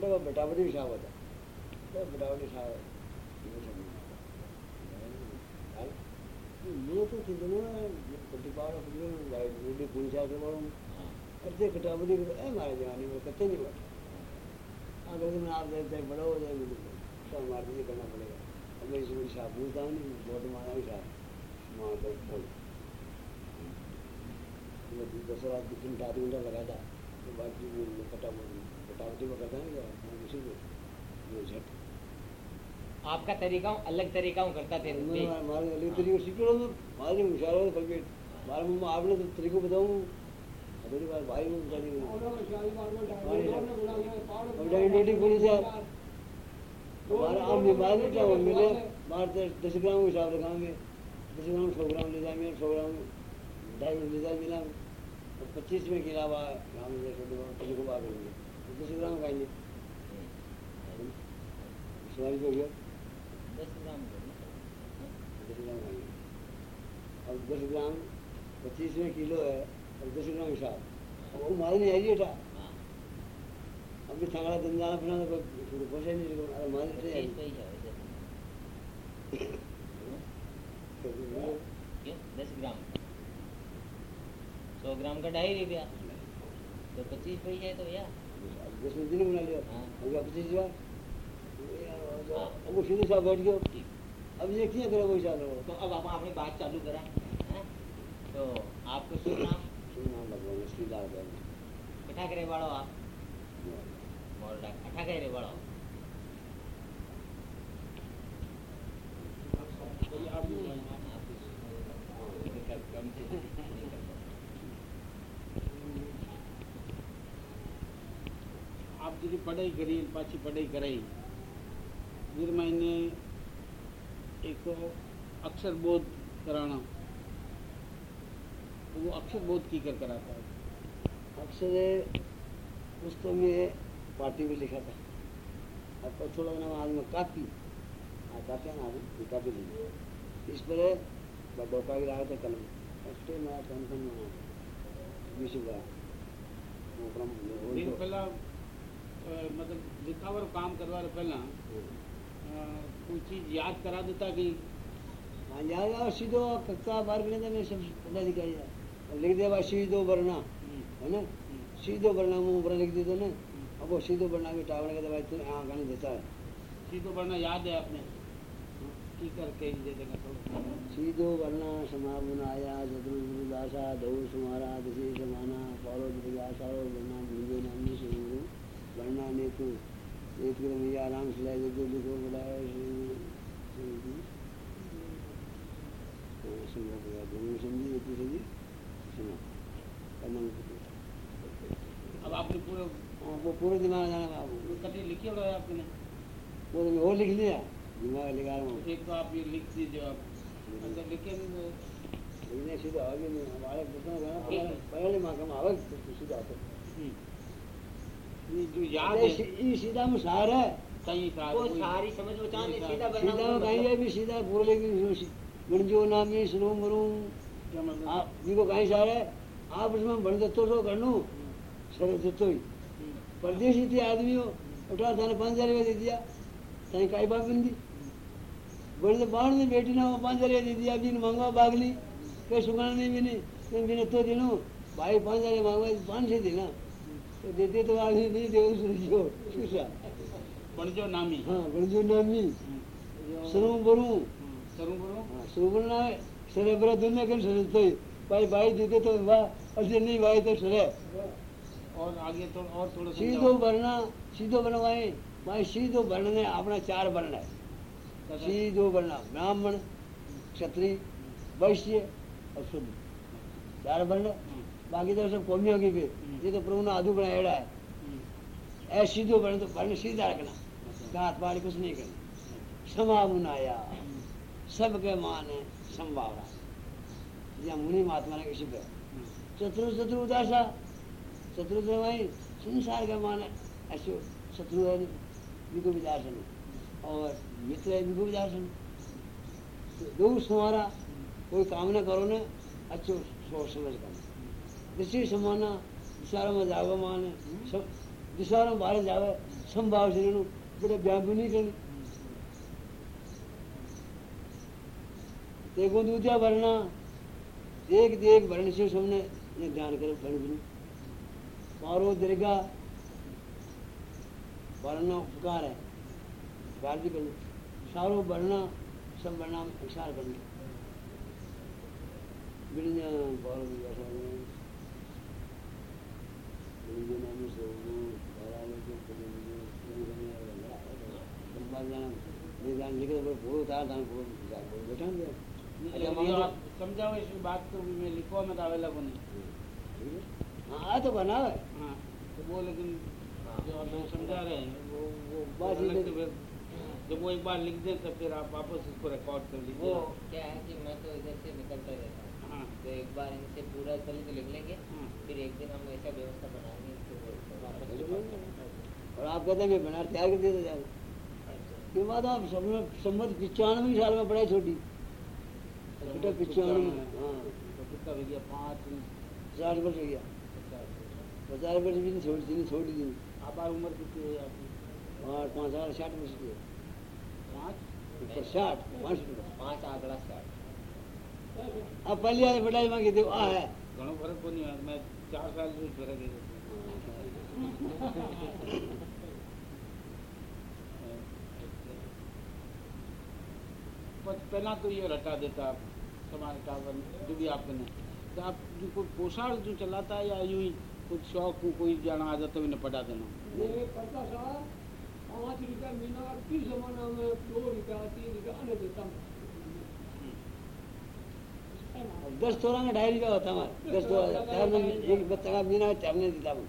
बेटा बेटावटी भी साहब होता बेटावटी साहब मैं तो थी दोनों प्रतिपाल अपने वाइट के बोलूँ करते कटावटी ए मारे जवानी में करते नहीं बैठा। अगर तुम आप देते बड़ो हो जाए सब मार दीजिए करना पड़ेगा। अब मैं इसमें साहब पूछता हूँ नहीं बहुत मारा साहब वहाँ बोल। दस रात तीन आठ घंटा लगा था तो बाकी कटावटी में करता है क्या उसी को वो झट आपका तरीका अलग तरीका હું કરતા थे મારે અલગ તરીકો શીખ્યો હતો મારે હોશિયાર હતો ફરી મારા મમ્મા આપણે તો તરીકો બતાવું બધી વાર ભાઈ હું બતાવી ડેટી ખોલી છે મારે આમ बीमार नहीं था मिले मारे दस ग्राम के हिसाब लगाएंगे दस ग्राम सौ ग्राम ले जाएंगे सौ ग्राम ढाई ले जाए मिला पच्चीस में के अलावा ग्राम ले छोटे को बात दस ग्राम। पच्चीस में किलो है और दस ग्राम हिसाब वो मारे नहीं अब भी थंगड़ा फिर नहीं मारे दस ग्राम सौ ग्राम का ढाई रुपया तो पच्चीस पैसे है तो भैया? दस में दिन बना लिया हाँ। हो गया पच्चीस हज़ार वो सीधे साहब बैठ गया अब ये क्या करे वही चाल तो अब आप अपनी बात चालू करा तो आपको नाम सुनना भगवान श्रीदार बैठ करे वालो आप मोरडा कठा करे वालो આપ જેની પઢાઈ કરી પાછી પઢાઈ કરાઈ વીર મહિને એક अक्षर बोध कराना तो वो अक्षर बोध की कर कराता है अक्सर उस तो में पार्टी में लिखा था अब तो थोड़ा ना आज में कापी हाँ कापी है ना आज ये कापी ली इस पर डोका भी रहा था कलम फर्स्ट में कौन कौन बीस बार पहला मतलब लिखावर काम करवा पहला अ, कोई चीज़ याद करा देता कि हाँ याद आओ सीधो कक्षा बार के अंदर सब पदाधिकारी है लिख दिया भाई सीधो वरना है ना? सीधो वरना मुँह पर लिख देते ना? अब वो सीधो वरना भी टावड़ के भाई तू हाँ गाने देता है। सीधो पढ़ना याद है आपने? की करके ही दे देगा सीधो वर्णा समाबुनाया चतुर्दासा दौ सुमारा दशे समाना पौरो दिव्यासारो वर्णा भूंजो नामी सुरु वर्णा नेतु एक मैया राम सिलाय जगो लिखो बुलाए संभव होगा दोनों समझी एक समझी? अब आपने पूरा वो पूरे दिमाग जाना बाबू कटी लिखी हुआ है आपने? वो तो और लिख लिया? दिमाग लगा रहा हूँ। एक तो आप ये लिख दीजिए आप। अगर लिखे नहीं तो सीधा आगे नहीं हमारे पहले माँ कम आवे सीधा आते ये जो याद है। ये सीधा में सार है वो सारी समझ सीधा सीधा में बनना भी सीधा पूरे गणजो नामी सुनो मरू। क्या मतलब? आप जिनको कहीं सार है। आप उसमें बन दत्तो सो कर लूँ सर दत्तो ही। परदेशी थे आदमी हो उठा थाने पाँच हज़ार रुपया दे दिया। थाने काई बात बन दी बड़े तो बाढ़ में बेटी ना वो पाँच हज़ार रुपया दे दिया। अभी मांगवा भाग ली कहीं सुखाना नहीं मैंने तो दिनों। भाई पाँच हज़ार मांगवा पाँच सौ देना। देते आदमी नहीं दे उसको सुसा बणजो नामी गणजो नामी सरू बरू सरू बोलो सुबह ना सरे बरा दुनिया के सरे तो भाई भाई देते तो वाह नहीं भाई तो सरे और आगे तो और थोड़ा सीधो। वर्ण सीधो वर्ण भाई भाई सीधो वर्ण अपना चार वर्ण है सीधो वर्ण ब्राह्मण क्षत्रिय वैश्य और शुद्ध चार हम्म, बाकी तो सब कौमियों की फिर ये तो प्रभु ने आधु बना है। ऐसे सीधो वर्ण तो वर्ण सीधा रखना। गात पाड़ी कुछ नहीं करना। समावनाया सबके मान है संभावना। या मुनि महात्मा ने किसी पे। शत्रु शत्रु उदासा। शत्रु तो भाई संसार का मान है। ऐसे शत्रु है विको विदासन। और मित्र है विको विदासन। दो तुम्हारा कोई काम ना करो ना अच्छो सोच समझ कर। दिशी समाना दिशारों में जावे मान सब दिशारों बाहर जावे संभाव रहणो बेटा ब्याह भी नहीं करनी देखो दूधिया भरना एक देख भरण से सबने ये ध्यान करो भरण भी मारो दीर्घा भरना उपकार है उपकार भी करना सारो भरना सब भरना उपकार करना बिड़िया बाल भी बैठा है बिड़िया नाम से वो बाला में जो कभी मुझे कभी कभी लगा है बाल जाना ये जान लिखे तो पूरा था था पूरा बैठा है એટલે अच्छा, आप समझाओ इस बात को भी मैं लिखवा में तो आवेला को नहीं हाँ तो बना है हाँ तो वो लेकिन जो आप लोग समझा रहे हैं वो वो बात अलग ये से फिर जब वो एक बार लिख दें तो फिर आप वापस इसको रिकॉर्ड कर वो लीजिए क्या है कि मैं तो इधर से निकलता रहता हूँ हाँ तो एक बार इनसे पूरा कल तो लिख लेंगे हाँ फिर एक दिन हम ऐसा व्यवस्था बनाएंगे कि वो वापस रिकॉर्ड और आप कहते हैं मैं बना तैयार कर देता जाएगा ये बात आप सम्मत पिचानवे साल में पढ़ाई छोटी। बेटा पिचानवे। हाँ तो कितना हो गया पाँच साठ वर्ष हो गया। पचास वर्ष भी नहीं छोड़ी थी छोड़ी थी आप उम्र कितनी है आपकी? और पाँच साल साठ वर्ष की है। पाँच? साठ पाँच पाँच आंकड़ा स्टार्ट अब पहली वाली पढ़ाई में कहते आ है। घणो फ़र्क को नहीं मैं चार साल से फ़र्क है पहला तो ये हटा देता आप समाज टावर जो भी आपने तो आप जो कोई पोशाक जो चलाता है या यूँ ही कुछ शौक को कोई जाना आ जाता है उन्हें पटा देना। ये करता था पाँच रुपया महीना किस जमाना में दो रुपया तीन रुपया अन्य देता हूँ दस तोला का ढाई रुपया होता हमारा दस तोला चार एक बच्चा का बिना चारने देता हूँ।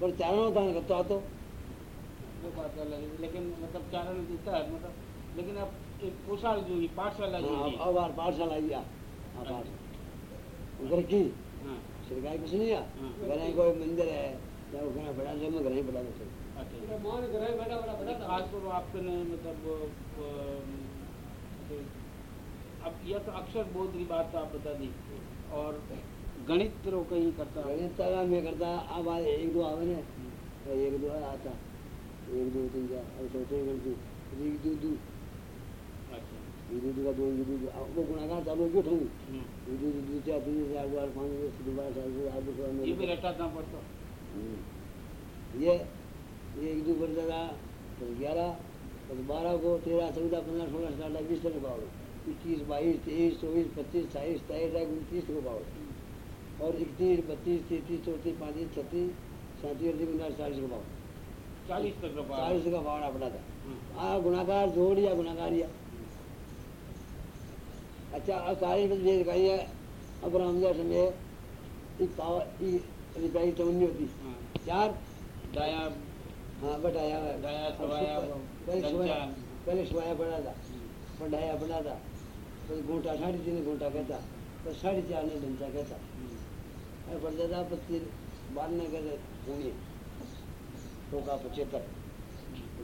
पर चारण होता है करता तो। वो बात लेकिन मतलब चारण देता है मतलब लेकिन अब एक जो ही पाठशाला जो हाँ, अब पाठशाला हाँ, पाठ। घर की? हाँ। सरकारी कुछ नहीं आ हाँ। घर कोई मंदिर है या वो घर पढ़ा मैं घर ही पढ़ा अच्छा। घर आपने मतलब तो अब यह तो अक्षर बोध की बात तो आप बता दी। और गणित तो कहीं करता। गणित का मैं करता अब एक दो आवे ने। तो एक दो आता एक दो तीन चार सोचे करती एक दो दो। का दो एक दो दो अब वो गुणाकार चालू गयो ठंग। एक दो दो चार तीन चार बार पाँच दस दोबारा चार दो आठ ये भी रटाना पड़ता। ये ये एक दो बढ़ता था तो ग्यारह तो बारह को तेरह चौदह पंद्रह सोलह सत्रह बीस तक पाओ इक्कीस बाईस तेईस चौबीस पच्चीस अट्ठाईस तेईस उनतीस को पाओ और इकतीस बत्तीस तैतीस चौंतीस पैंतीस छत्तीस सैंतीस अड़तीस उनचास चालीस को पाओ चालीस तक चालीस का पावड़ा पड़ा था हाँ। आ गुणाकार जोड़ या गुणाकार या अच्छा अब में ये कही है। अब रिपाई टमनी होती। हाँ। चार दाया हाँ बटाया दाया, अब सवाया, पहले सुबह पड़ा था। पड़ा था। तो घूटा साढ़े तीन घूटा कहता। तो साढ़े चार ने कहता। में कहते पुणे टोका पचहत्तर।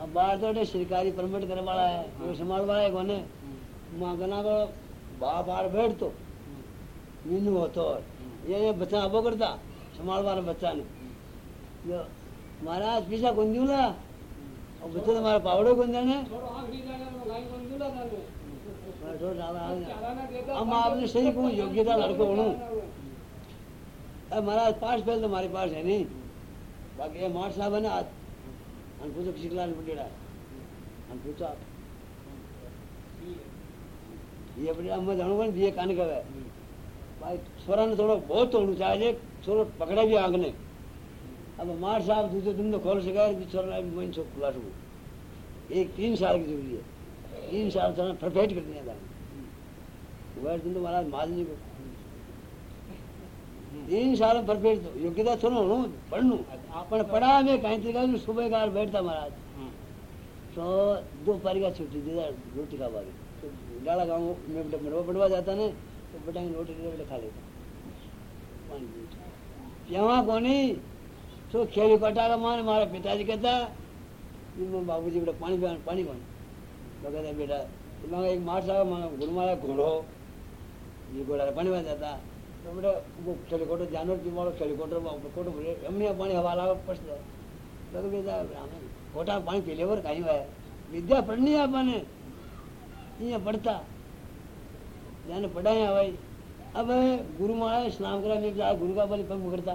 अब बाहर तो सरकारी परमिट करे वाला है। हाँ। वो संभाल वाला है कोने हाँ, मांगना को बाप बाहर बैठ तो। मीनू होतो और। ये ये बच्चा अबो करता। संभाल वाला बच्चा ने जो महाराज पीछा कौन दिला और बच्चे तो हमारा पावड़ो में को था ने मैं हम आपने सही कहूँ योग्यता लड़को हूँ अब महाराज पास पहले तो हमारे पास है नहीं। बाकी ये मार साहब है ना हम पूछो किसी क्लास में डेढ़ा हम पूछो आप ये अपने अब मैं जानूँगा ये कान का है। भाई छोरा ने थोड़ा बहुत तोड़ू, चाहे छोरो पकड़ा भी आग ने। अब मार साहब दूसरे दिन तो खोल सका कि छोरा भी मैं सब खुला सकूँ एक तीन साल की ज़रूरी है। तीन साल छोरा परफेक्ट कर दिया था वह दिन तो महाराज मार नहीं को तीन साल परफेक्ट योग्यता थोड़ा होणो पढ़नु। पण पढ़ा में कहीं तरीका सुबह कार बैठता महाराज। हाँ तो दो पारी का छुट्टी दे रोटी खा पागी तो डाला गाँव में मरवा पड़वा जाता ने तो बेटा रोटी बेटा खा लेता। पानी यहाँ कोनी तो खेली कटा का मान मारा पिताजी कहता बाबू जी बेटा पानी पिया पानी कौन तो कहता बेटा तो एक मार साहब गुरु मारा घोड़ो। ये घोड़ा पानी में जाता। तो बेटा वो खेलीकोटर जानवर की मारो खेलीकोटर कोटो भरे એમને પાણી હવા લાવે પડશે તો કે બેટા ખોટા પાણી પી લેવર કાંઈ હોય વિદ્યા પડની આપણને અહીંયા પડતા જાને પડાયા હોય अब गुरु महाराज स्नान करा में जा गुरु का बलि पग पकड़ता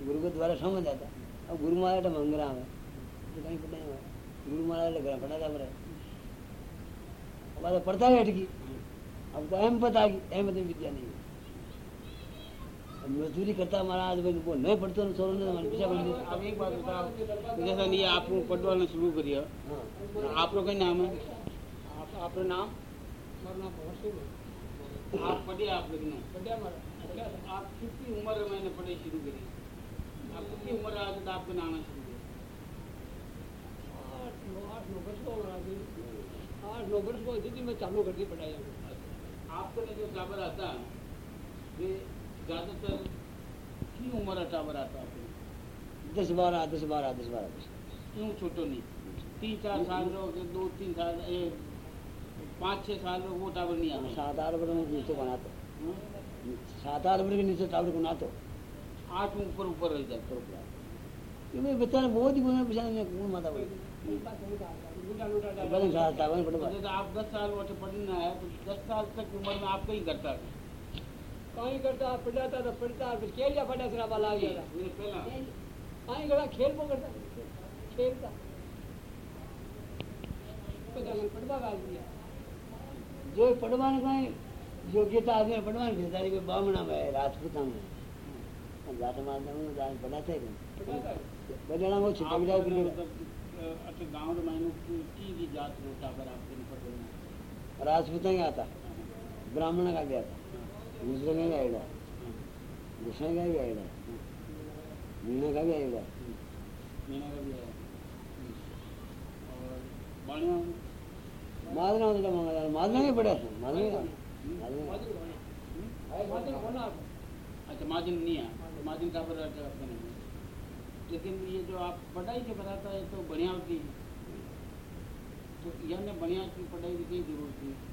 गुरु के द्वारा समझ आता अब गुरु महाराज मंगरा है तो कहीं पढ़ाया हुआ गुरु महाराज घर पढ़ा था मेरे अब तो पढ़ता है अटकी अब तो अहम पता की अहमत में विद्या नहीं है अब मजदूरी करता महाराज भाई वो नहीं पढ़ते तो छोड़ो ने हमारे पीछे पड़ गए अब एक बात बताओ जैसा नहीं आपको पटवाना शुरू करिए हाँ आप लोग का नाम है आप आपका नाम મારું નામ ભગત સિંહ आप पढ़े आप लोग ने પંડ્યા મારા પંડ્યા आप कितनी उम्र में मैंने पढ़ाई शुरू करी आप कितनी उम्र आज तक आपको नाना शुरू किया आठ नौ आठ नौ वर्ष को होना जी आठ नौ वर्ष को दीदी मैं चालू कर दी पढ़ाई आपको ने जो टावर आता वे ज़्यादातर की उम्र का टावर आता आपको दस बारह दस बारह दस बारह दस क्यों छोटो नहीं? तीन चार साल के दो तीन साल पाँच छह साल रो वो टावर नहीं आता। सात आठ में नीचे बना तो हम्म? सात आठ वर्ष के नीचे टावर को ना तो आठ ऊपर ऊपर रह जाते। क्योंकि बेचारा बहुत ही गुना बेचारा ने कौन माता बोली आप दस साल पढ़ना है तो दस साल तक उम्र में आपका ही करता है। कहीं करता पढ़ाता तो पढ़ता फिर खेल जा पढ़ा सिरा वाला आ गया कहीं करता खेल को करता खेलता तो पढ़वा का दिया जो पढ़वाने का योग्यता आदमी पढ़वाने देता है बामणा में राजपूता में जाट मारने में जान पढ़ाते हैं बजाना वो छिपक जाए आपने मतलब अच्छा गाँव में मैंने की की जात रो टावर आपको पढ़ना राजपूता का आता। ब्राह्मण का भी आता का का भी आएगा मीणा का भी आएगा मीना का भी है और बाणिया मादना होता मांगा मादना के पढ़ा था मादना का मादना का माध्यम होना अच्छा मार्जिन नहीं है मार्जिन का अच्छा नहीं है लेकिन ये जो आप पढ़ाई जो बताता है तो बढ़िया होती है। तो यानी बढ़िया की पढ़ाई की ज़रूरत है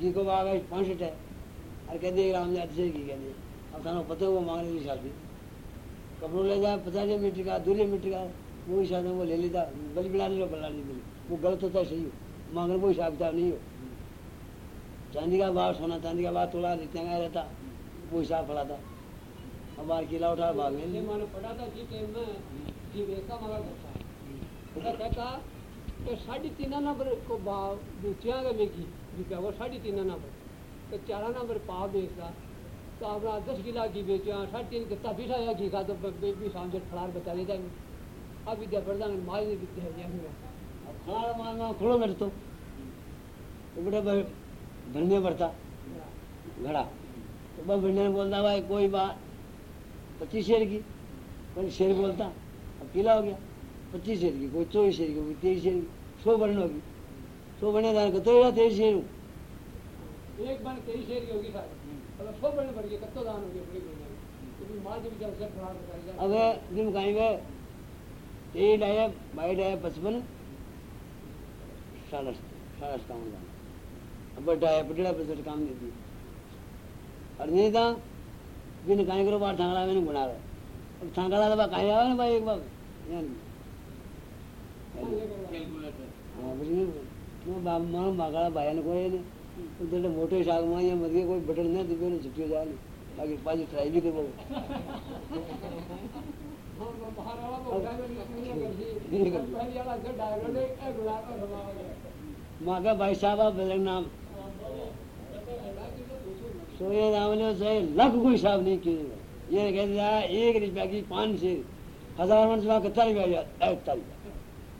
जी को आ गए? पाँच है अरे कह दिए राम जी अच्छे की कह दिए अब थाना पता वो मांगने की शादी। कपड़ों ले जाए पचास मीटर का दो मीटर का। वो हिसाब वो ले लेता। बलि बना लो बना ली। बलि वो गलत होता है सही हो। मांगने वो हिसाब किताब नहीं हो। चांदी का भाव सोना चांदी का भाव तोड़ा जितना का रहता। वो हिसाब पड़ा था अब बार किला उठा भाग पहले मैंने पढ़ा था जी टाइम में जी वेका मगर होता है कि साढ़े तीन नंबर को भाव बेचिया का बेची बिका वो साढ़े तीन नंबर। तो चार नंबर पाव बेचता। तो अपना दस किला घी बेचा साढ़े तीन कितना बीसा या घी का तो भी समझ फलार बता देता अब विद्या प्रधान माल नहीं है अब खाना मारना खोलो मेरे तो। तो भ- भरने पड़ता घड़ा। तो बस भरने बोलता, भाई कोई बात। पच्चीस शेर की। कोई शेर बोलता, अब किला हो गया। पच्चीस शेर की कोई चौबीस शेर की कोई तेईस शेर की सौ भरने होगी सौ भरने दान तेरह तेईस शेर हूँ एक तेईस शेर की होगी सारी सौ बढ़ कत्तो दान हो देता अब दिन कहेंगे तेईस आया बाईस आया पचपन जाना अब पटड़ा काम नहीं और नहीं था दिन कहीं करो बार थांगड़ा मैंने गुना रहे अब थांगड़ा तो कहीं ना भाई एक बार यानी कैलकुलेटर हाँ बुझी मैं बा मां बागड़ा भाई ने कोई ने उधर मोटे साग मां या मर गए कोई बटन नहीं दिव्यो ने छुट्टियो जाए नहीं બાકી પાછી ટ્રાય બી કરવો हाँ, बाहर वाला तो होता है, नहीं करती। नहीं करती। पहले वाला से डायरेक्ट एक एक गुलाब का समावेश है। માગા ભાઈ સાહેબ આ બદલ નામ सोए रामने से लाख कोई हिसाब नहीं किए ये कहते हैं एक रुपया की पाँच से हजार मन से कितना रुपया एक तारीख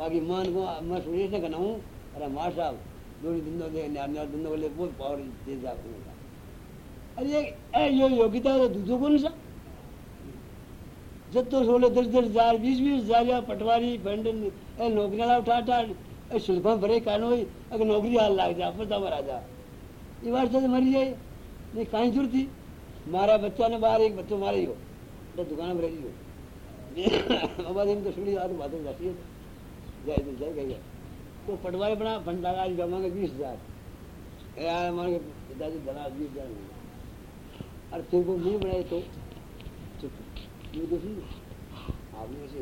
बाकी मन को मैं सुरेश ने कहना हूँ अरे मार साहब दूरी धंधो दे धंधो ले बहुत पावर दे तेज अरे ये यो योगिता तो दूधो कौन सा जब तो सोलह दस दस हज़ार बीस बीस हज़ार या पटवारी पेंडन ए नौकरी वाला उठा उठा शिल्पा भरे कान हो अगर नौकरी हाल लाग जा पता मरा जा ये बार से मरी जाए नहीं कहीं ज़रूरत थी मारा बच्चा ने बाहर एक बच्चों मारे ही हो तो दुकान पर रही हो बाबा दिन तो सुनी आज बात हो जाती है जय तो जय गई तो पटवारी बना भंडारा आज जमाएंगे बीस हजार ए यार हमारे पिताजी बना बीस हजार में। और तेरे को नहीं बनाए तो चुप ये तो सुन आपने ऐसे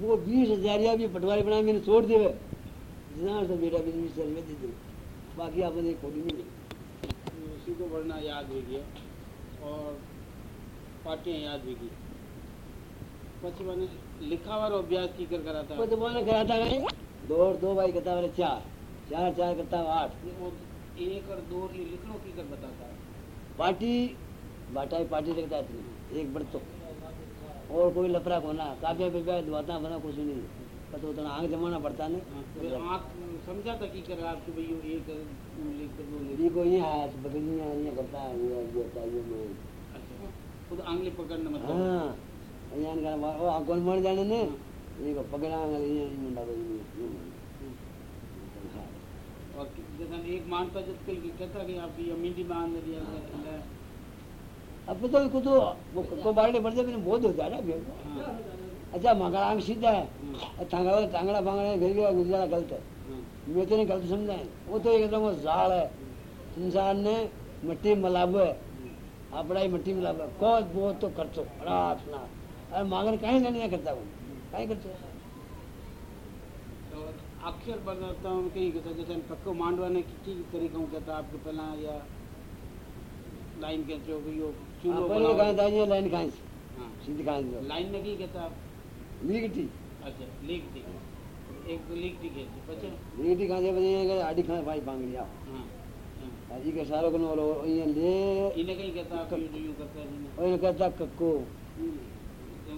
वो बीस हजार या भी पटवारी बना मैंने छोड़ दिए जितना से बेटा भी बीस हजार में दे दे बाकी आपने कोई नहीं मिली उसी को बढ़ना याद हो गया और पार्टियां याद भी की પછી મને लिखावारो अभ्यास की कर कराता वो तो मैंने कराता गए दो और दो भाई करता मेरे चार। चार चार करता हूँ आठ। एक और दो ये लिखनो की कर बताता है। पार्टी बाटा पार्टी रखता है एक बढ़तो। और कोई लफड़ा को ना काफिया पे बैठ दवाता बना कुछ नहीं। पर तो उतना आग जमाना पड़ता हाँ, नहीं आँख समझा था की कर आपके भाई एक लिख कर दो लिख। ये को ये है बगलियाँ ये करता है ये ये होता है ये मैं अच्छा खुद आंगली पकड़ने मतलब हाँ। ಅಯ್ಯನ್ ಮಾಡ್ದಾಣನೆ ಈಗ ಪಗಡಾಂಗಲ್ಲ एक मानता जिसके लिए कहता कि आप ये अमीरी मान रही है अब तो कुछ को बारे बढ़ जाए बहुत हो जा रहा है अच्छा सीधा है तांगला टांगड़ा भांगड़ा घर गुजरा गलत है मैं तो नहीं गलत समझा है वो तो एकदम वो जाल है इंसान ने मट्टी मलाबो है अपना ही मिट्टी मलाबो है कौन बहुत तो कर दो रात ना कहीं नहीं करता हूँ कहीं करते अक्षर बनाता हूँ कहीं कहता जैसे पक्को मांडवाने की की तरीका हूँ कहता आपको पहला या लाइन कहते हो कि यो चूल्हो पहले। कहाँ था ये लाइन कहाँ से? हाँ। सीधी कहाँ से? लाइन में की कहता लीगटी अच्छा लीक थी। एक लीक थी कहती પછી लीगटी कहाँ से बनी आड़ी कहाँ भाई मांग लिया। हाँ हाँ। अजी के सारों को नो ये ले इन्हें कहीं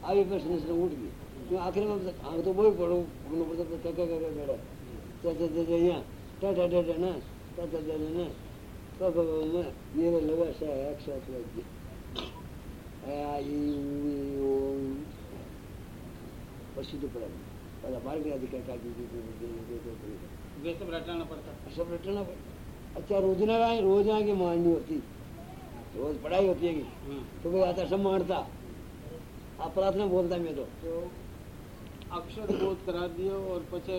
आगे प्रश्न इसने उठ गई क्यों तो आखिर में हाँ तो वही पढ़ो घूमना पड़ता था मेरा यहाँ टा टा टा ना टा टा टा ना तो मेरे लगा सा एक साथ लग गया। पसी तो पड़ा पहला बार गया दिखा काटी सब रटना पड़ता सब रटना पड़ता अच्छा रोजना रोज आगे मारनी होती। रोज पढ़ाई होती है तो भाई आता सब मारता। आप प्रार्थना बोलता मैं तो तो अक्षर बोध करा दियो और પછી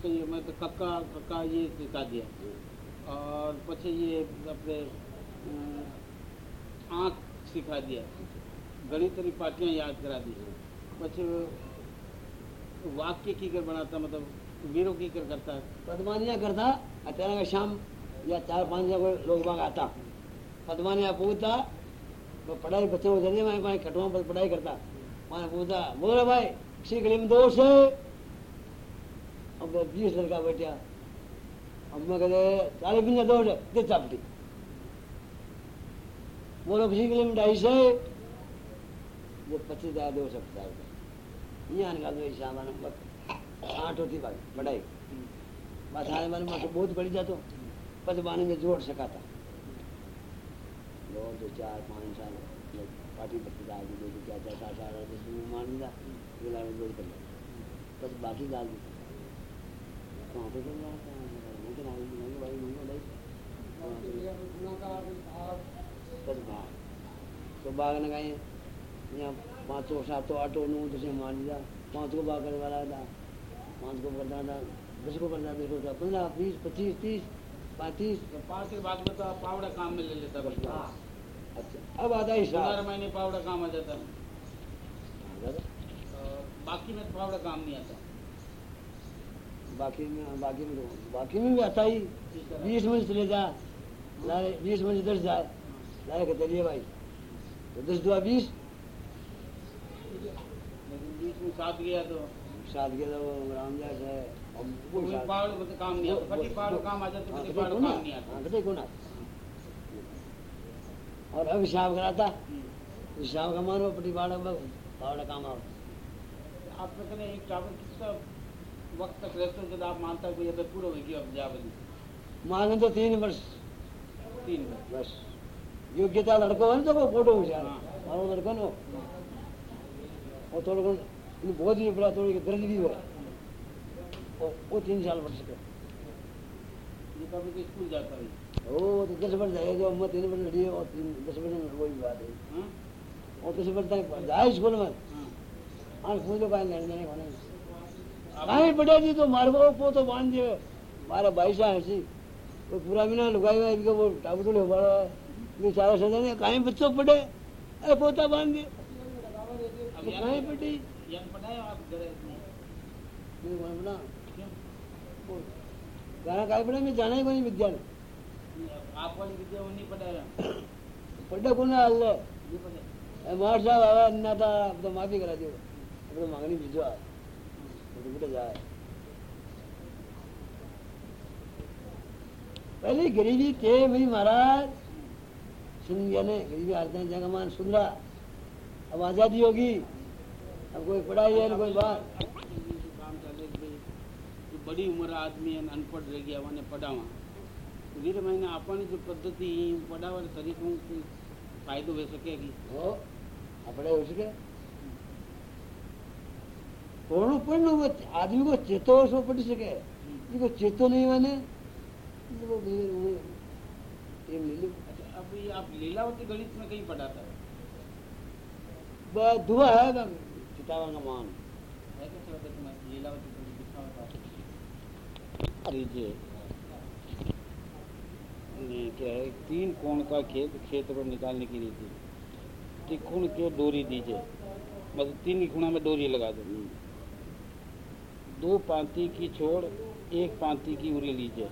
કહીએ મેં તો કક્કા કક્કા ये सिखा दिया और પછી ये अपने अ, आँख सिखा दिया गणित री पाटियां याद करा दी પછી વાક્ય કી કર બનાતા મતલબ વીરો की कर करता है पदमानिया करता अचानक शाम या चार पांच जगह कोई लोग बाग आता पदमानिया पूछता तो पढ़ाई बच्चों को जल्दी मैं मैं खटवा पर पढ़ाई करता। मैं पूछता बोल भाई किसी गली में दोस्त है? अब बीस लड़का बैठा। अब मैं कहते चालीस बिंजा दोस्त है दे चापटी। बोलो किसी गली में ढाई से वो पच्चीस हज़ार दो सौ पचास रुपये यहाँ निकाल दो शाम आठ होती बात पढ़ाई। बस आने वाले में बहुत बढ़ जातो पद बाने में जोड़ सका था दो दो चार पाँच साल पार्टी बत्ती डाल दी चार चार सात साल दस में मान लिया में जोड़ कर बस बाकी डाल दी कहाँ पे चल रहा था तो नाली नहीं भाई नहीं भाई बस भाग तो बाग ने कहीं यहाँ पाँचों सातों आठों नौ दस मान लिया पाँच को बाग करने वाला था पाँच को करना था दस को करना दस को पंद्रह बीस पच्चीस तीस पैंतीस। तो पाँच के बाद में तो आप पावड़ा काम में ले लेता बल्कि अच्छा अब आता है ग्यारह हिसाब महीने पावड़ा काम आ जाता है। बाकी में पावड़ा काम नहीं आता। बाकी में बाकी में तो- बाकी में भी आता ही। बीस मंच चले जा। लारे बीस मंच दस जाए लारे के चलिए भाई। तो दस दुआ बीस। लेकिन बीच में साथ गया तो। सात के तो है। कोई साथ- पावड़ काम नहीं आता। पावड़ काम आ जाता हाँ, पावड़ काम नहीं आता। हाँ, कटे को ना और हिसाब कराता। हिसाब का मारो पटी बाड़ा बाड़ा काम आओ। आप तो एक टावर कितना वक्त तक रहते हो आप मानता है तो पूरा हो अब जा बनी तो तीन वर्ष। तीन बस। योग्यता लड़को है तो वो फ़ोटो हाँ। मारो लड़को नो वो। थोड़ा बहुत ही बड़ा थोड़ी दर्द भी हुआ। वो वो तीन साल ये कभी तो स्कूल जाता है। वो तो दस वर्ष जाए जो उम्र तीन वर्ष लड़ी है और तीन दस वर्ष वही बात है। हाँ? और दस वर्ष तक जाए स्कूल में। हाँ। हाँ स्कूल तो कहीं लेने देने खाने आप- कहीं जी तो मारो वो तो बाँध दिए मारे भाई ऐसी। वो पूरा बिना लुगाई हुआ इनके वो टाबू टोले बड़ा ये सारा सजा ने कहीं बच्चों पढ़े अरे पोता बाँध दिए अब तो यार कहीं पढ़ी यार पढ़ाए आप घर में नहीं बोला बना क्यों? वो गाना कहीं पढ़े? मैं जाना ही कोई विद्यालय। को मांगनी भिजवा तो बेटा जाए पहले गरीबी भाई महाराज सुन गया ने गरीबी हालत है जगह मान सुन रहा अब आज़ादी होगी अब कोई पढ़ाई है कोई बात कि बड़ी उम्र आदमी है अनपढ़ रह गया मैंने पढ़ावा ધીરે મહિને આપવાની જે પદ્ધતિ એ પડાવવાની તરીકે હું કોઈ ફાયદો થઈ શકે કે हो अपने हो सके કોણું પણ નો वो आदमी को चेतो सो पढ़ सके जिसको चेतो नहीं माने वो धीरे धीरे टीम ले ली अच्छा अब ये आप लीलावती गणित में कहीं पढ़ाता है बस दुआ है बस किताबों का मान है कैसे होता है तुम्हारा लीलावती गणित दिखाओ तो। लीजिए ये क्या है? तीन कोण का खेत खेत क्षेत्र निकालने की रीति। त्रिकोण के डोरी दीजिए? मतलब तीन ही खुणा में डोरी लगा दो। दो पांति की छोड़ एक पांति की उरी लीजिए।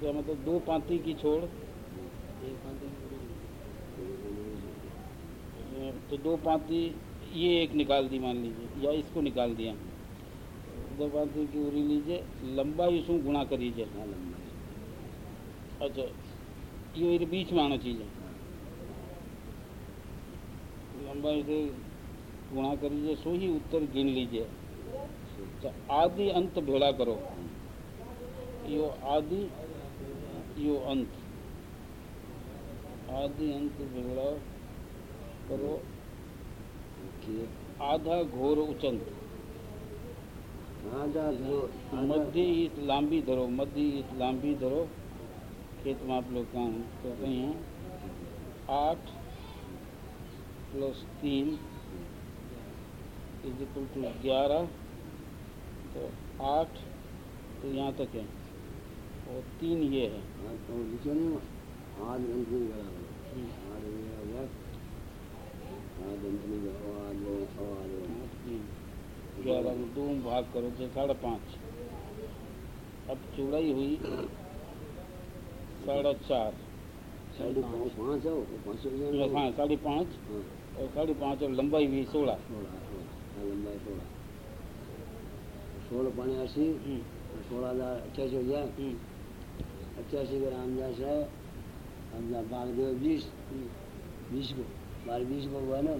क्या मतलब दो पांति की छोड़? एक पांति की तो दो पांति ये एक निकाल दी मान लीजिए या इसको निकाल दिया। दो पांति की उरी लीजिए लंबा उसमें गुणा करीजिए। अच्छा बीच में आना चाहिए। लंबाई से गुणा सो ही उत्तर गिन लीजिए। अच्छा, आदि अंत भेड़ा करो। यो आदि यो अंत। आदि अंत भेड़ा करो। आधा घोर उचंत। आधा धरो मध्य ईट लांबी धरो मध्य ईट लांबी धरो। खेत में आप लोग काम कर रहे हैं। आठ प्लस तीन इज़ इक्वल टू ग्यारह। तो आठ तो यहाँ तक है। और तीन ये है। तो हो। गया हाँ। दंत में जो आ दो आ दो। तीन ग्यारह में दो भाग करो तो साढ़े पाँच। अब चौड़ाई हुई साढ़े चार। है हाँ साढ़े पाँच। हाँ। और साढ़े पाँच और लंबाई हुई सोलह। हाँ लंबाई सोलह। सोलह पानी अस्सी। हम्म, सोलह हज़ार हो गया। हम्म, अट्ठासी ग्राम जैसे हम जब भाग दो बीस बीस को बारह बीस को हुआ ना?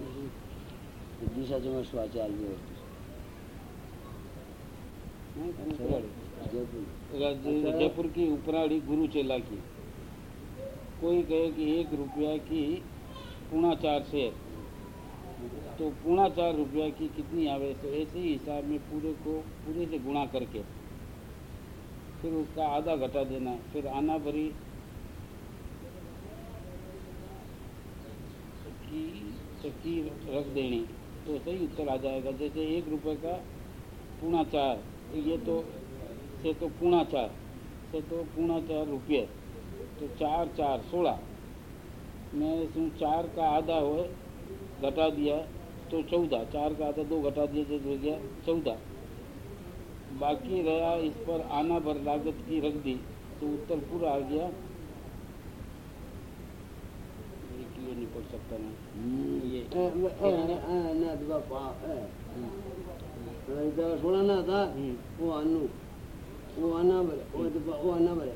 तो बीस हज़ार जयपुर की उपराड़ी गुरु चेला की। कोई कहे कि एक रुपया की पूना चार से तो पूना चार रुपया की कितनी आवे? तो ऐसे ही हिसाब में पूरे को पूरे से गुणा करके फिर उसका आधा घटा देना फिर आना भरी की चक्की रख देनी। तो सही उत्तर आ जाएगा। जैसे एक रुपये का पूना चार ये तो से तो पूना चार, से तो पूना चार रुपये। तो चार चार सोलह। मैं इसमें चार का आधा हो घटा दिया तो चौदह। चार का आधा दो घटा दिया तो हो गया चौदह। बाकी रहा इस पर आना भर लागत की रख दी तो उत्तर पूरा आ गया। ये नहीं पढ़ सकता मैं। ये। पा इधर सोलह ना था हम्म, वो अन्नू वो अन्ना भरे वो तो वो अन्ना भरे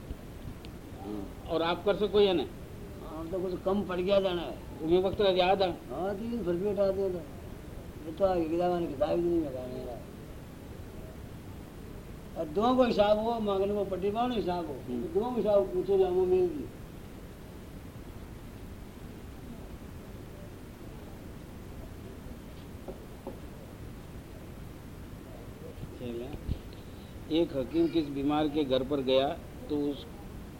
और आप कर सको या नहीं? हाँ, तो कुछ कम पड़ गया जाना है ये वक्त याद है हाँ तीन फिर भी उठा दिया था। ये तो किताब मैंने किताब नहीं लगा मेरा और दो को हिसाब हो मांगने को पट्टी पाओ हिसाब हो हम्म। दो को हिसाब पूछो जामो मिल गई। एक हकीम किस बीमार के घर पर गया तो उस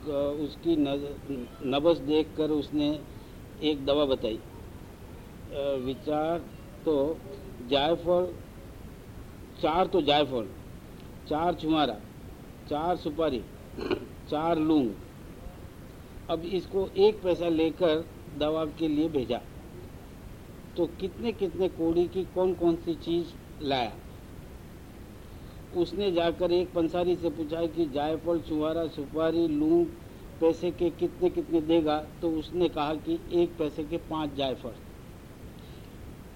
उसकी नब्ज देखकर उसने एक दवा बताई। विचार तो जायफल, चार तो जायफल, चार छुमारा चार सुपारी, चार लूंग। अब इसको एक पैसा लेकर दवा के लिए भेजा। तो कितने कितने कोड़ी की कौन कौन सी चीज़ लाया? उसने जाकर एक पंसारी से पूछा कि जायफल, चुहारा, सुपारी, लूंग पैसे के कितने कितने देगा? तो उसने कहा कि एक पैसे के पाँच जायफल,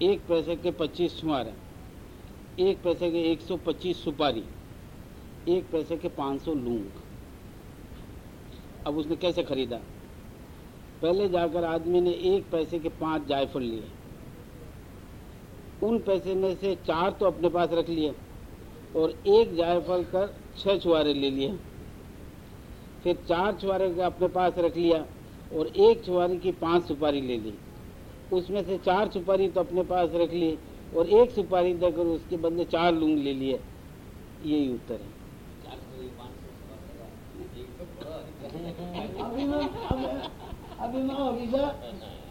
एक पैसे के पच्चीस छुहारा एक पैसे के एक सौ पच्चीस सुपारी, एक पैसे के पाँच सौ लूंग। अब उसने कैसे खरीदा? पहले जाकर आदमी ने एक पैसे के पाँच जायफल लिए। उन पैसे में से चार तो अपने पास रख लिए। और एक जायफल कर छह छुआरे ले लिए। फिर चार छुआरे का अपने पास रख लिया और एक छुआरे की पाँच सुपारी ले ली। उसमें से चार सुपारी तो अपने पास रख ली और एक सुपारी देकर उसके बदले चार लूंग ले लिए। यही उत्तर है। अभी मैं अभी- अभी मैं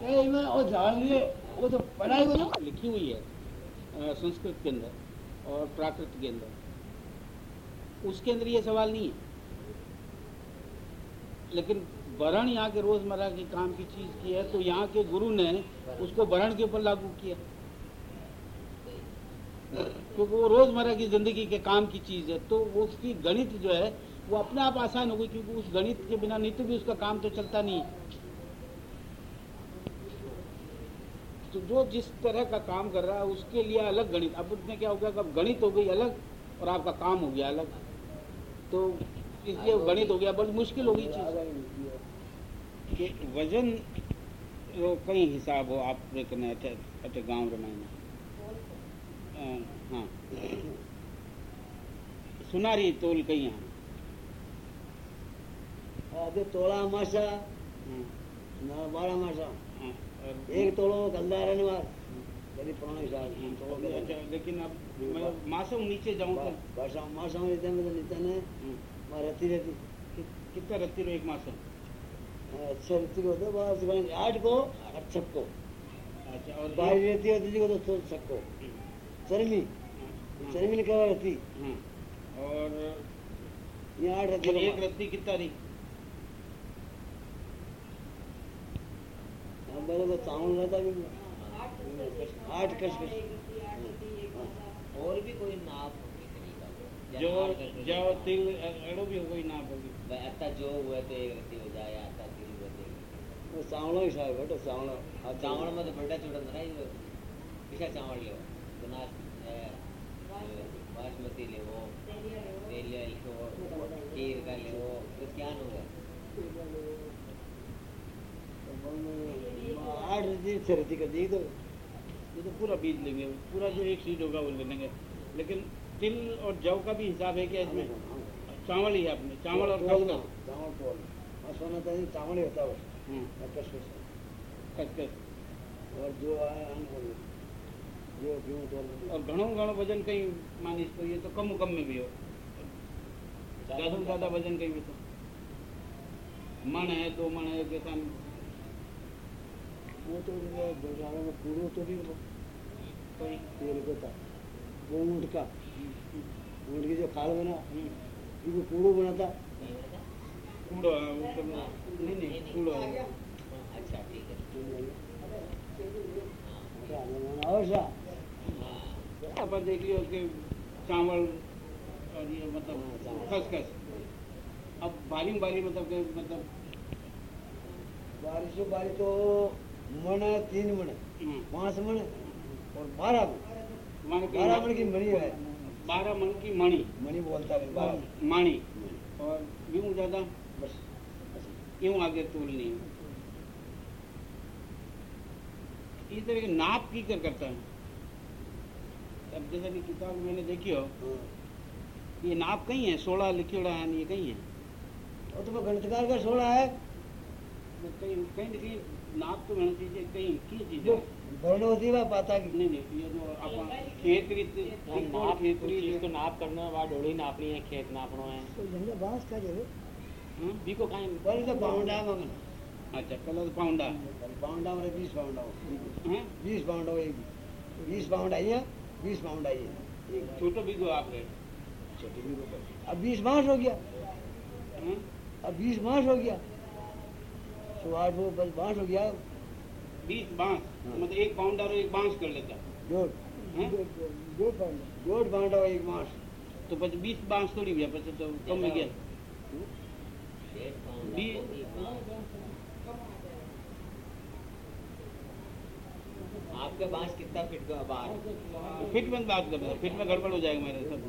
कहीं मैं वो जान लिए वो तो पढ़ाई लिखी हुई है संस्कृत के अंदर। और प्राकृत के अंदर उसके अंदर ये सवाल नहीं है। लेकिन वरण यहाँ के रोज़मर्रा के काम की चीज़ की है तो यहाँ के गुरु ने उसको वरण के ऊपर लागू किया। क्योंकि वो रोज़मर्रा की ज़िंदगी के काम की चीज़ है तो उसकी गणित जो है, वो अपने आप आसान हो गई, क्योंकि उस गणित के बिना नित्य भी उसका काम तो चलता नहीं है। तो जो जिस तरह का काम कर रहा है उसके लिए अलग गणित। अब उसमें क्या हो गया अब गणित हो गई अलग और आपका काम हो गया अलग। तो इसलिए गणित हो गया बड़ी मुश्किल हो गई चीज़ कि वज़न जो कई हिसाब हो आप अटे गाँव रमायना हाँ। सुनारी तोल कहीं यहाँ अभी तोड़ा मासा हाँ, ना बारह मासा हाँ, एक तोड़ो गंदा रहने वाला। यदि पुराने साल अच्छा, लेकिन अब मैं मासों नीचे जाऊँ तो? मासा रहते हैं मतलब नीचे ने हम्म, वहाँ रहती। रहती कितना रत्ती रहो एक मासों अच्छा रहती को होता बस आठ को छक्को। अच्छा और बाहर रहती होती को तो छक्को। चरमी चरमी निकल रहती और ये आठ रहती एक रत्ती कितना रही? अंदर तो ताउन रहता भी आठ कशकश हाँ। और भी कोई नाप जो जो तिल अड़ो भी कोई नाप होगी आता जो हुए तो एक व्यक्ति हो जाए आता तिल हुए तो। सावणो ही साहब बेटो सावणो अब सावण में तो बड़ा छोटा ना ही पीछा सावण ले तो बासमती ले तेलिया ले खीर का ले तो क्या होगा आठ रहती छह रहती कर दी तो ये तो पूरा बीज लेंगे पूरा जो एक सीड होगा वो ले लेंगे। लेकिन तिल और जव का भी हिसाब है क्या इसमें? चावल ही है अपने। चावल और ना चावल टोल और सोना तो चावल ही होता है हम्म, खसखस और जो जो और घणो घणो वज़न कहीं मानिस तो ये तो कम कम में भी हो। ज़्यादा से ज़्यादा वज़न कहीं भी तो। मन है दो मन है जैसा वो तो बजारों में पूरो तो नहीं वो तेल को था वो ऊँट का। ऊँट की जो खाल बना हम्म, इनको पूरो बनाता कूड़ो है, वो सब नहीं नहीं कूड़ो है। अच्छा ठीक है। हाँ, और सा हाँ अपन देख लियो कि चावल और ये हाँ, मतलब खसखस। अब बारी में बारी मतलब के मतलब बारिशों बारी तो मन तीन मन हम्म, पाँच मन और बारह मन। बारह मन की मणि है। बारह मन की मणि। मणि बोलता है बारह। माणी और यूँ ज़्यादा बस यूँ आगे तोलनी इस तरह के नाप की कर करता है। अब जैसा कि किताब मैंने देखी हो हाँ। ये नाप कहीं है? सोलह लिखी है ये कहीं है? और तो वो गणितकार का सोलह है। कहीं कहीं नाप तो होना चाहिए कहीं की चीज़ होती है पाता की नहीं नहीं ये जो अपन खेत रीत नाप खेत कोई तो नाप करना है डोली नापनी है खेत नापना है। तो बाँस का जो हाँ? बी को पर तो मंगन। अच्छा कलर पाउंडा पाउंडा मेरे बीस पाउंड हैं। बीस पाउंड एक। बीस पाउंड आई बीस पाउंड आई है। एक छोटो आप छोटी रुपए अब बीस मास हो गया। अब बीस मास हो गया। सवार वो बस बाँस हो गया। बीस बाँस मतलब एक पाउंड और एक बाँस कर लेता। जोड़ पाउंड। जोड़ और एक बाँस। तो पच बीस बाँस थोड़ी गया पच तो कम हो गया। हम्म। आपका बाँस कितना फिट का बाहर फिट में बात कर रहा फिट में गड़बड़ हो जाएगा मेरे सब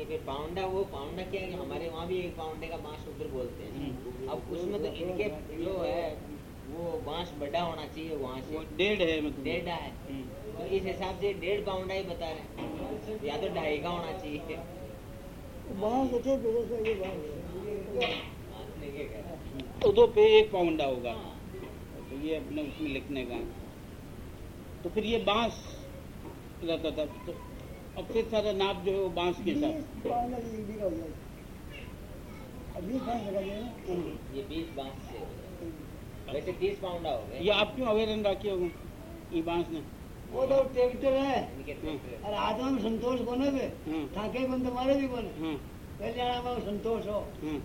नहीं फिर पाउंडा वो पाउंडा क्या है हमारे वहाँ भी एक पाउंडे का बाँस उधर बोलते हैं। हम्म। अब उसमें तो इनके जो है वो बाँस बड़ा होना चाहिए वहाँ से। डेढ़ है मतलब डेढ़ है। तो इस हिसाब से डेढ़ पाउंडा ही बता रहे हैं। या तो ढाई का होना चाहिए। तो दो पे एक पाउंडा होगा। तो ये अपने उसमें लिखने का। तो फिर ये बाँस रहता था तो अब फिर सारा नाप जो है वो बाँस के साथ हो ये बीस बाँस से हो गए। वैसे तीस पाउंडा हो गए। ये आप क्यों अवेरन रखे होंगे? ये बाँस ने। वो तो ट्रैक्टर है। और आत्मा में संतोष कोने पे हाँ थाके बन तुम्हारे भी बने हाँ कल्याण में संतोष हो। हाँ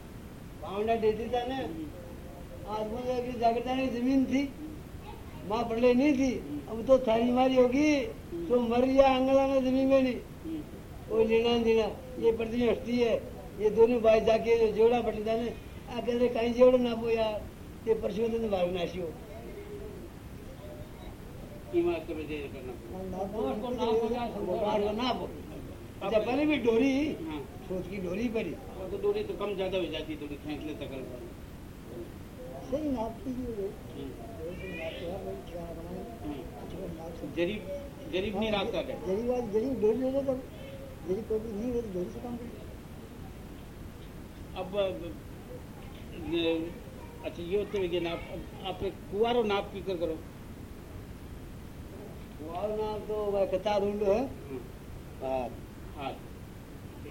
पाउंडा दे देता ने आदमी की जागृता की ज़मीन थी। माँ पढ़ले नहीं थी। अब तो थारी मारी होगी। तो मर गया अंगला में ज़मीन में नहीं। कोई लेना देना ये प्रति हस्ती है ये दोनों भाई जाके जो जोड़ा पटता ने आ कहते कहीं जोड़ ना पो यार ये परशुराम भाग नाशियो कीमत के वजह से करना बाढ़ को ना पो पहले भी डोरी हाँ सोच की डोरी पड़ी तो दूरी तो कम ज़्यादा हो जाती थोड़ी खींच ले सकल सही नाप की हम्म। जरीब जरीब नहीं रास्ता है जरी बात जरी डोरी ले लो जरी कोई भी नहीं हो तो डोरी से काम करो। अब अच्छा ये नाप अब आप एक कुआरो नाप की कर करो। कुआरो नाम तो भाई कता ढूंढो है? हाँ, हाँ। हाथ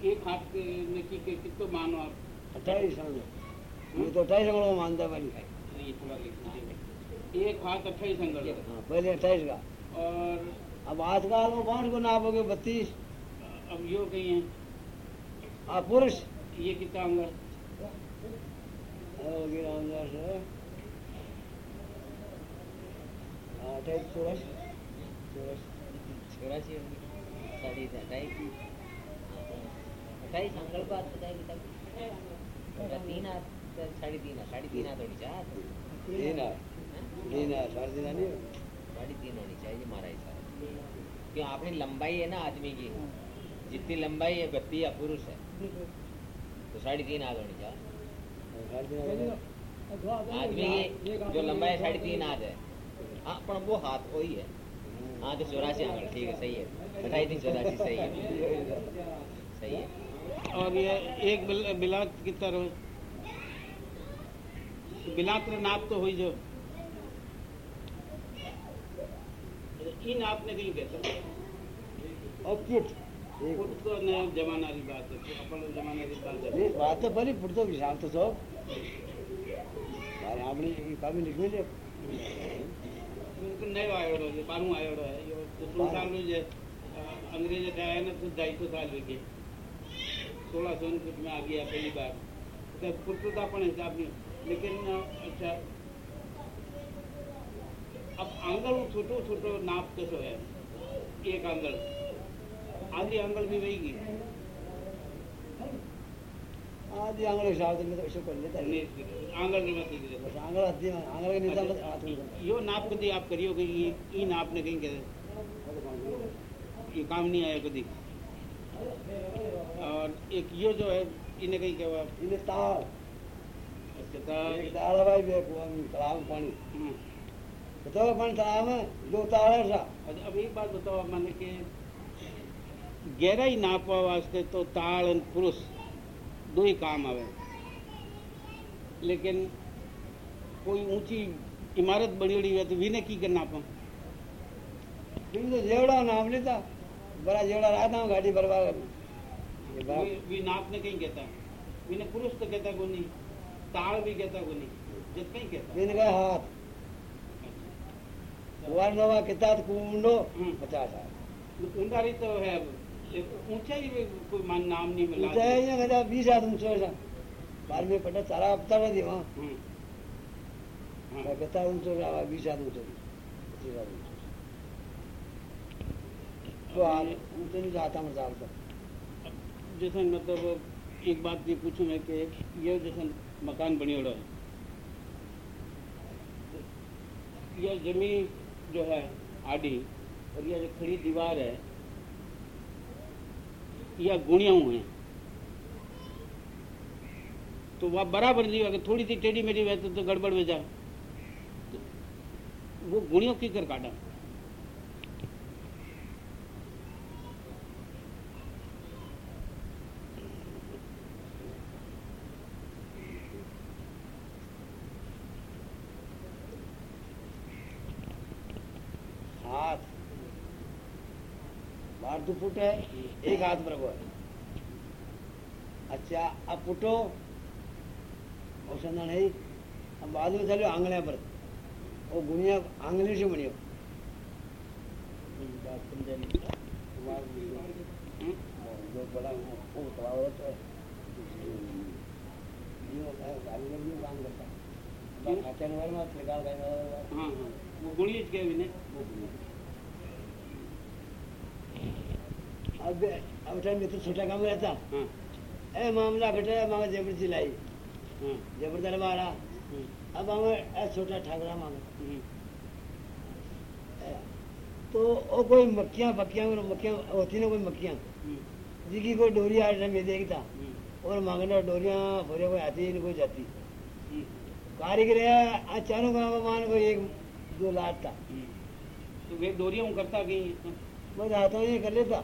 एक हाथ के में की के कितो मानो आप? अट्ठाईस आंगल ये तो अट्ठाईस आंगल को मानता बनी दीजिए एक हाथ अट्ठाईस अंगल हाँ पहले अट्ठाईस का। और अब आजकल वो बाढ़ को नापोगे बत्तीस। अब यो कहीं है। पुरुष ये कितना साढ़े अट्ठाईस अट्ठाईस अंकल को हाथ बताए बेटा तीन हाथ साढ़े तीन हाथ। साढ़े तीन हाथ होनी चाहिए तीन है? तीन साढ़े तीन नहीं साढ़े तीन होनी चाहिए हमारा हिसाब क्यों? अपनी लंबाई है ना आदमी की। जितनी लंबाई है व्यक्ति या पुरुष है। तो साढ़े तीन हाथ होनी चाहिए। आदमी की जो लंबाई साढ़े तीन हाथ है। हाँ पर वो हाथ वही है। हाँ तो चौरासी आंकड़ ठीक है सही है। अठाई तीन चौरासी सही है। सही है। और ये एक बिल, बिलात कितना रहो बिलात नाप तो हुई जो। इन आपने कहीं कहता और फुट बात अपन नहीं तो बड़ी फुट तो विशाल तो सब। आपने काफ़ी लिखने ले तो नयो आयोडो है बारू आयोडो है यो तो तुम साल जे अंग्रेज़ का है ना तो ढाई साल हुई सोलह सौ कुछ में आ गया पहली बार तो पुत्रता पण हिसाब नहीं लेकिन अच्छा अब आंगल छोटो छोटो नाप कैसो है एक आंगल आधी आंगल भी वही गई आदि आंगल हिसाब से मैं तो ऐसे कर लेता है। आंगल में मत लीजिए बस आंगल आदि आंगल के नीचे मत हाथ में यो नाप कदी आप करियो कि ये ई नाप ने कहीं कहते ये काम नहीं आया कदी और एक यो जो है इन्हें कहीं क्या हुआ? इन्हें ताड़ है भाई बे तालाब पानी। हाँ। बताओ पानी तालाब में दो ताड़ है सा अच्छा, अब एक बात बताओ माने कि गहराई नापवा वास्ते तो ताड़ और पुरुष दो ही काम आवे लेकिन कोई ऊँची इमारत बड़ी बड़ी है तो विने की कर नापा फिर तो जेवड़ा नाम लेता बड़ा जेवड़ा रहा था गाड़ी बर्बाद ये बाप वी नाप ने कहीं कहता विने पुरुष तो कहता को नहीं ताड़ भी कहता को नहीं जब कहीं कहता मैंने कहा हाथ वर नवा किता कुंडो। पचास हाथ ऊंडारी तो है अब ऊंचाई कोई मान नाम नहीं मिला रह रहा तो जाता मैं जाता जैसे मतलब एक बात ये पूछूँ मैं कि ये जैसे मकान बनी है यह ज़मीन जो है आडी और यह जो खड़ी दीवार है यह गुणियाऊ हैं। तो वह बराबर नहीं, अगर थोड़ी सी टेढ़ी मेढ़ी रहती तो गड़बड़ में जाए तो वो गुणियों की कर काटा। हाथ। बार दो फुट है। एक हाथ है अच्छा अब फुटो औषधा नहीं अब बाद में चलो आंगलियाँ पर। वो गुनिया आंगली से बनियो। बड़ा वो बड़ा औरत है। है गाली में भी काम करता है खाते नंबर में निकाल गए हाँ हाँ वो गुणिय ज कहे विने अब अब टाइम में तो छोटा काम रहता हाँ। ए मामला घटे मांगे जबर सिलाई हाँ। जबर दरबारा। हम्म, अब ए छोटा ठाकरा मांगे हम्म, तो वो कोई मक्खियाँ और मक्खियाँ होती ना कोई मक्खियाँ। जिसकी कोई डोरी आ रही में देखता और मांगना डोरियाँ भरे कोई आती नहीं कोई जाती। कारीगर अचानक मान को एक दो लाख था। तो वे डोरियाँ करता कहीं? हाँ, मैं हाथों ये कर लेता।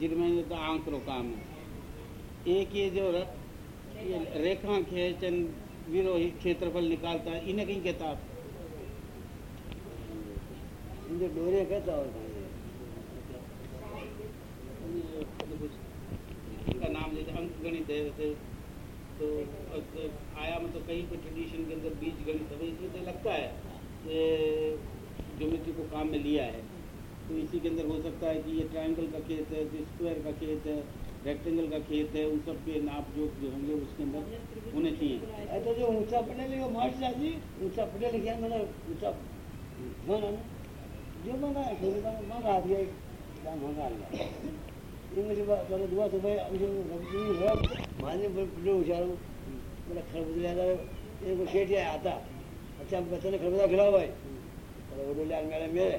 जिनमें तो आंकड़ों काम है। एक ये जो ये रेखा खेचन विरोही क्षेत्रफल निकालता है इन्हें कहीं कहता आप इनके डोरे कहता और इनका नाम जैसे अंक गणित है वैसे तो आया मतलब कहीं पे ट्रेडिशन के अंदर बीज गणित है इसमें तो लगता है ज्योमेट्री को काम में लिया है। तो इसी के अंदर हो सकता है कि ये ट्रायंगल का खेत है, जो स्क्वायर का खेत है रेक्टेंगल का खेत है, उन सब के नाप जो जो होंगे उसके अंदर होने चाहिए। तो जो ऊँचा पढ़े लिखे मार्च जाती ऊँचा पढ़े लिखे मैंने ऊँचा माना जो माना है माना आ गया क्या मांगा इंग्लिश बात मैंने दुआ तो भाई मुझे माने पढ़े उचारो मेरा खरबूज आया एक आया आता अच्छा बच्चे ने खरबूजा खिलाओ भाई। और वो डोले मेरे मेरे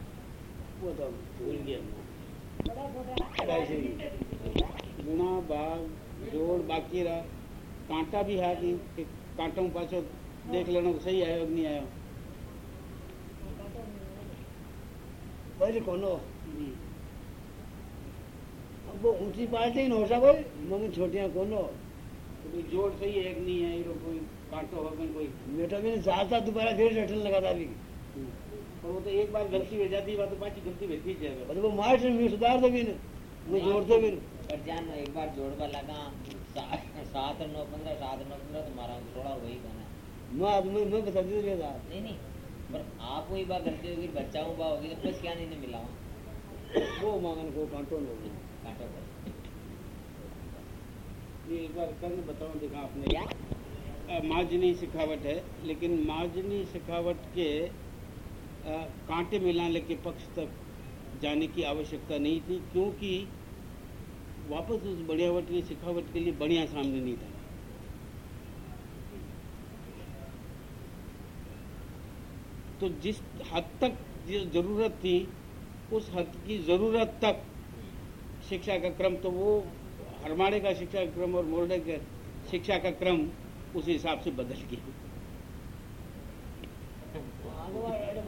वो तो भूल गया ढाई सौ। गुणा भाग जोड़ बाकी रहा कांटा भी है कि कांटों पाछो देख लेना सही आयो नहीं आयो? भाई कोनो अब वो ऊँची पार्टी न हो सको मगर छोटियाँ कोनो तो कोई जोड़ सही है कि नहीं है? ये कोई कांटो होगा कोई बेटा भी चाहता दोबारा फिर रिटर्न लगाता भी और वो तो एक बार गलती हो जाती है तो पाची गलती जाएगा। मतलब वो सुधार दे भी न वो जोड़ते भी न। पर जान एक बार जोड़वा लगा सात नौ पंद्रह सात नौ पंद्रह तुम्हारा थोड़ा वही बना। मैं आदमी मैं बता दी नहीं नहीं पर गलती होगी बच्चा हुआ होगी तो क्या नहीं वो मांगन को हो कांटो ये एक बार बताओ देखा आपने। मार्जनी सिखावट है लेकिन मार्जनी सिखावट के कांटे मिलाने के पक्ष तक जाने की आवश्यकता नहीं थी, क्योंकि वापस उस बढ़ियावट की, सिखावट के लिए बढ़िया सामने नहीं था। तो जिस हद तक ज़रूरत थी, उस हद की ज़रूरत तक शिक्षा का क्रम तो वो हरमाड़े का शिक्षा का क्रम और मोरडे का शिक्षा का क्रम उस हिसाब से बदल गया।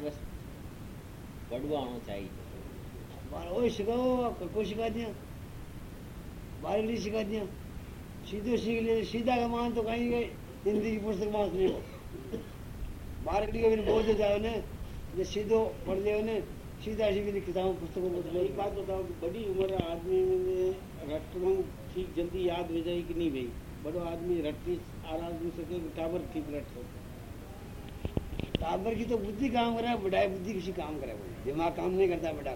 बस पढ़वा आना चाहिए। ओए सिखाओ सिखा दिया सिखा दिया सीधे सीख ले, सीधा का मान तो कहीं गए हिंदी की पुस्तक की कभी बोल सीधो पढ़ ले उन्हें, सीधा सीधी की किताबों, पुस्तकों को एक बात बताओ बड़ी उम्र आदमी में ठीक जल्दी याद हो जाए कि नहीं भाई? बड़ो आदमी रटनी आराम नहीं सके टावर ठीक रट सके टाबर की तो बुद्धि काम करे, बढ़ाई बुद्धि किसी काम करे बोले दिमाग काम नहीं करता बेटा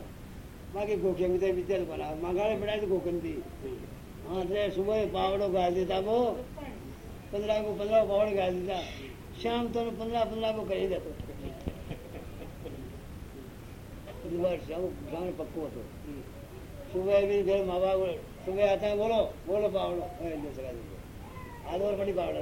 बाकी गोखे में विद्या बना मंगाड़े बढ़ाए तो गोखन थी। हाँ तो सुबह पावड़ो गा देता वो। पंद्रह को पंद्रह पावड़ गा देता। शाम तो पंद्रह पंद्रह को कर देता। शाम पक्को तो सुबह भी फिर माँ बाप सुबह आता है, बोलो बोलो पावड़ो। ऐसे लगा दीजिए आध और बड़ी पावड़ा